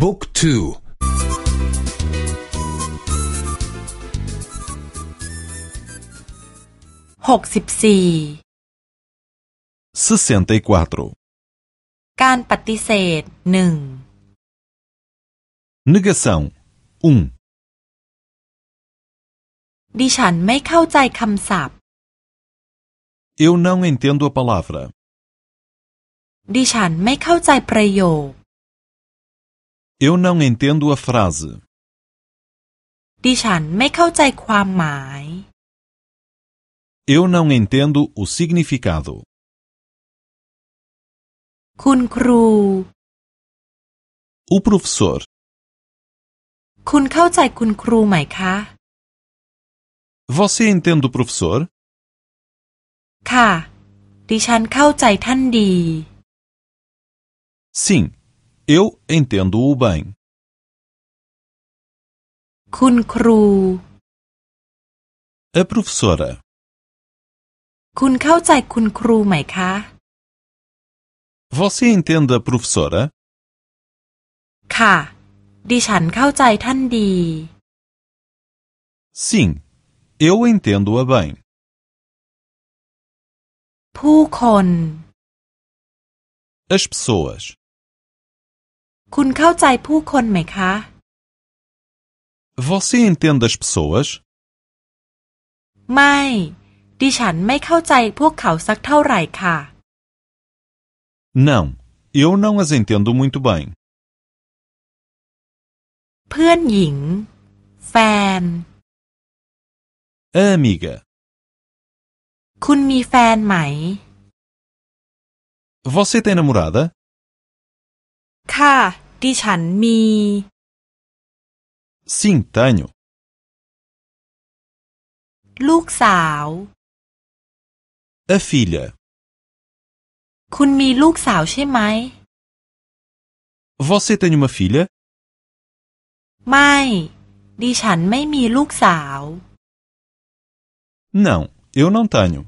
บุ๊กทูหกสิบสี่ sessenta e quatro การปฏิเสธหนึ่ง negação um ดิฉันไม่เข้าใจคำศัพท์ eu não entendo a palavra ดิฉันไม่เข้าใจประโยค eu não entendo a frase ดิฉันไม่เข้าใจความหมาย eu não entendo o significado คุณครู o professor คุณเข้าใจคุณครูไหมคะ você entende o professor ค่ะ ดิฉันเข้าใจท่านดี sim eu entendo-o bem คุณครู a professora คุณเข้าใจคุณครูไหมคะ você entende a professora ค่ะ ดิฉันเข้าใจท่านดี sim eu entendo-a bem ผู้คน as pessoas คุณเข้าใจผู้คนไหมคะ você entende as pessoas ไม่ ดิฉันไม่เข้าใจพวกเขาสักเท่าไหร่ค่ะ não eu não as entendo muito bem เพื่อนหญิง แฟน a amiga คุณมีแฟนไหม você tem namorada ค่ะ ดิฉันมี sim tenho ลูกสาว a filha คุณมีลูกสาวใช่ไหม você tem uma filha ไม่ ดิฉันไม่มีลูกสาว não eu não tenho